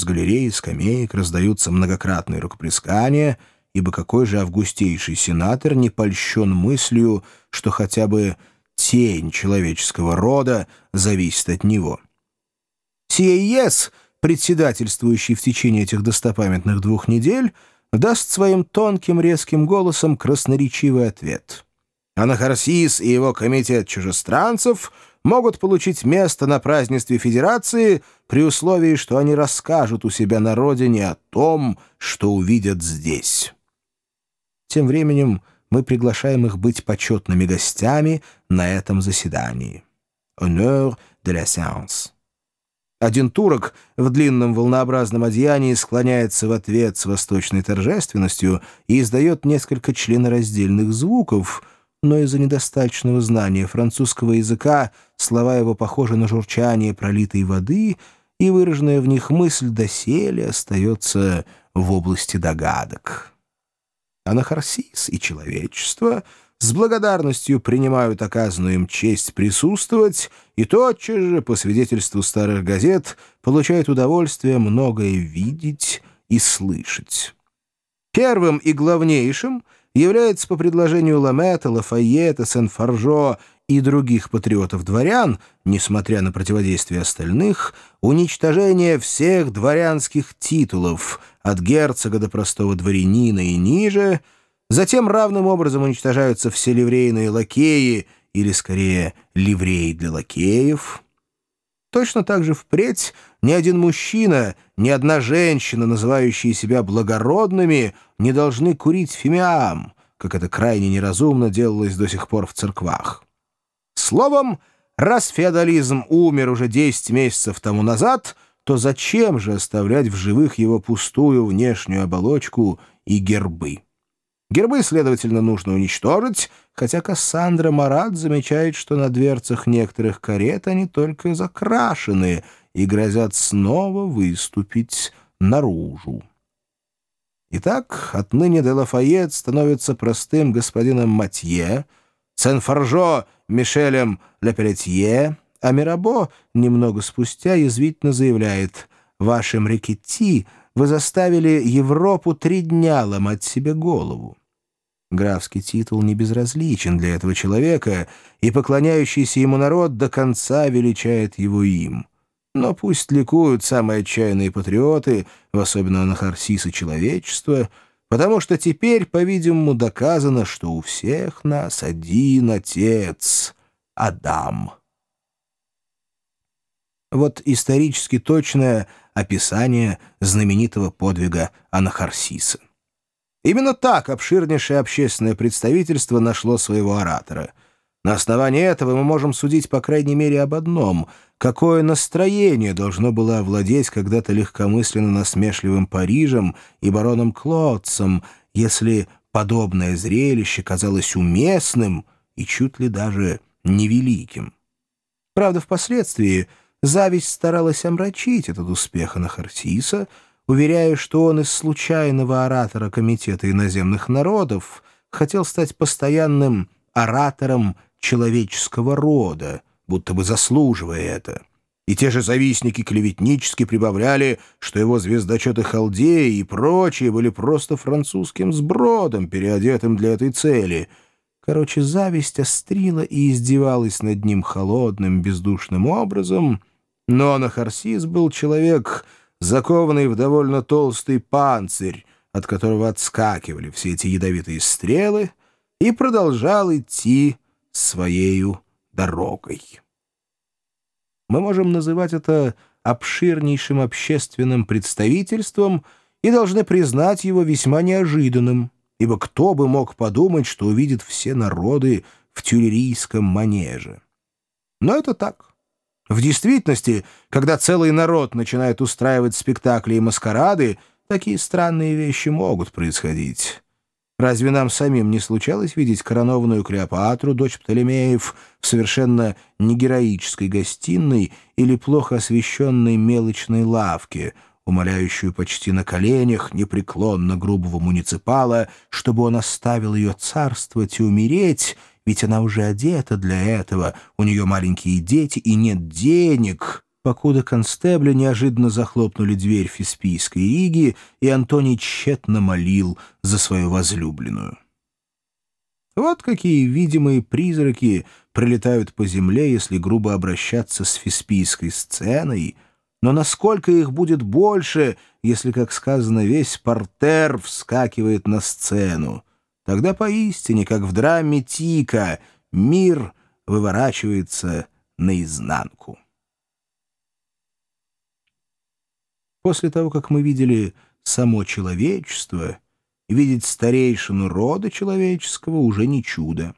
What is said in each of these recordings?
С галереи, скамеек раздаются многократные рукоплескания, ибо какой же августейший сенатор не польщен мыслью, что хотя бы тень человеческого рода зависит от него. Сиеес, председательствующий в течение этих достопамятных двух недель, даст своим тонким резким голосом красноречивый ответ. Анахарсис и его комитет чужестранцев могут получить место на празднестве Федерации при условии, что они расскажут у себя на родине о том, что увидят здесь. Тем временем мы приглашаем их быть почетными гостями на этом заседании. Honneur de la séance. Один турок в длинном волнообразном одеянии склоняется в ответ с восточной торжественностью и издает несколько членораздельных звуков, но из-за недостаточного знания французского языка слова его похожи на журчание пролитой воды, и выраженная в них мысль доселе остается в области догадок. Анахарсис и человечество — с благодарностью принимают оказанную им честь присутствовать и тотчас же, по свидетельству старых газет, получают удовольствие многое видеть и слышать. Первым и главнейшим является по предложению Ламета, Лафайета, Сен-Фаржо и других патриотов-дворян, несмотря на противодействие остальных, уничтожение всех дворянских титулов, от герцога до простого дворянина и ниже — Затем равным образом уничтожаются все ливрейные лакеи, или, скорее, ливреи для лакеев. Точно так же впредь ни один мужчина, ни одна женщина, называющие себя благородными, не должны курить фимиам, как это крайне неразумно делалось до сих пор в церквах. Словом, раз феодализм умер уже 10 месяцев тому назад, то зачем же оставлять в живых его пустую внешнюю оболочку и гербы? Гербы, следовательно, нужно уничтожить, хотя Кассандра Марат замечает, что на дверцах некоторых карет они только закрашены и грозят снова выступить наружу. Итак, отныне де Лафайет становится простым господином Матье, Сен-Форжо — Мишелем Лепелетье, а Мирабо немного спустя язвительно заявляет «Вашим Рикетти вы заставили Европу три дня ломать себе голову». Графский титул не безразличен для этого человека, и поклоняющийся ему народ до конца величает его им. Но пусть ликуют самые отчаянные патриоты, в особенно Анахарсис и человечество, потому что теперь, по-видимому, доказано, что у всех нас один отец — Адам. Вот исторически точное описание знаменитого подвига Анахарсиса. Именно так обширнейшее общественное представительство нашло своего оратора. На основании этого мы можем судить по крайней мере об одном — какое настроение должно было овладеть когда-то легкомысленно насмешливым Парижем и бароном Клодцем, если подобное зрелище казалось уместным и чуть ли даже невеликим. Правда, впоследствии зависть старалась омрачить этот успех Анахарсиса — уверяя, что он из случайного оратора Комитета иноземных народов хотел стать постоянным оратором человеческого рода, будто бы заслуживая это. И те же завистники клеветнически прибавляли, что его звездочеты Халдеи и прочие были просто французским сбродом, переодетым для этой цели. Короче, зависть острила и издевалась над ним холодным, бездушным образом, но Анахарсис был человек закованный в довольно толстый панцирь, от которого отскакивали все эти ядовитые стрелы, и продолжал идти своею дорогой. Мы можем называть это обширнейшим общественным представительством и должны признать его весьма неожиданным, ибо кто бы мог подумать, что увидит все народы в тюлерийском манеже. Но это так. В действительности, когда целый народ начинает устраивать спектакли и маскарады, такие странные вещи могут происходить. Разве нам самим не случалось видеть коронованную Клеопатру, дочь Птолемеев, в совершенно негероической гостиной или плохо освещенной мелочной лавке, умоляющую почти на коленях непреклонно грубого муниципала, чтобы он оставил ее царствовать и умереть — ведь она уже одета для этого, у нее маленькие дети и нет денег, покуда констебли неожиданно захлопнули дверь Фиспийской Риги, и Антоний тщетно молил за свою возлюбленную. Вот какие видимые призраки прилетают по земле, если грубо обращаться с фиспийской сценой, но насколько их будет больше, если, как сказано, весь портер вскакивает на сцену. Тогда поистине, как в драме Тика, мир выворачивается наизнанку. После того, как мы видели само человечество, видеть старейшину рода человеческого уже не чудо.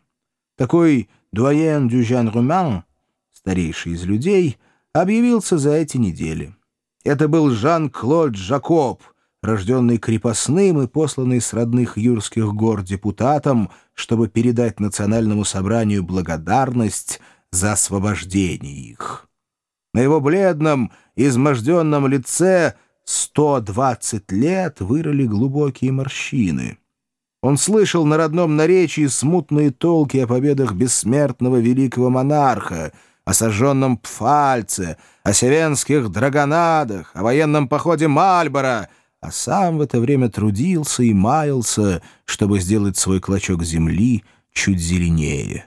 Такой дуаен дюжан Руман, старейший из людей, объявился за эти недели. Это был Жан-Клод Жакоб, рожденный крепостным и посланный с родных юрских гор депутатом, чтобы передать национальному собранию благодарность за освобождение их. На его бледном, изможденном лице 120 лет вырыли глубокие морщины. Он слышал на родном наречии смутные толки о победах бессмертного великого монарха, о сожженном Пфальце, о севенских драгонадах, о военном походе Мальбора, а сам в это время трудился и маялся, чтобы сделать свой клочок земли чуть зеленее.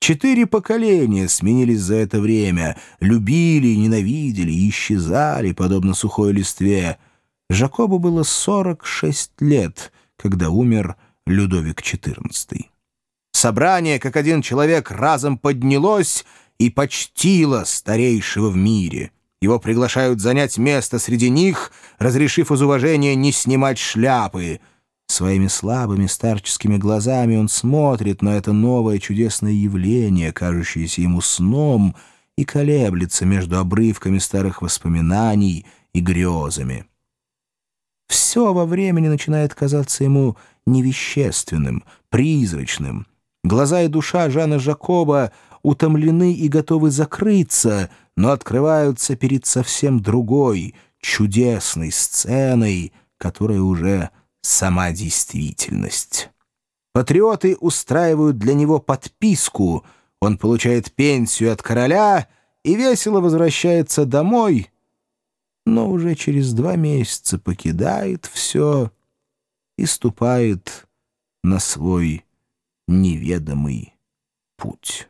Четыре поколения сменились за это время, любили, ненавидели и исчезали, подобно сухой листве. Жакобу было 46 лет, когда умер Людовик XIV. Собрание, как один человек, разом поднялось и почтило старейшего в мире. Его приглашают занять место среди них, разрешив из уважения не снимать шляпы — Своими слабыми старческими глазами он смотрит на это новое чудесное явление, кажущееся ему сном, и колеблется между обрывками старых воспоминаний и грезами. Все во времени начинает казаться ему невещественным, призрачным. Глаза и душа Жана Жакоба утомлены и готовы закрыться, но открываются перед совсем другой, чудесной сценой, которая уже сама действительность. Патриоты устраивают для него подписку, он получает пенсию от короля и весело возвращается домой, но уже через два месяца покидает все и ступает на свой неведомый путь.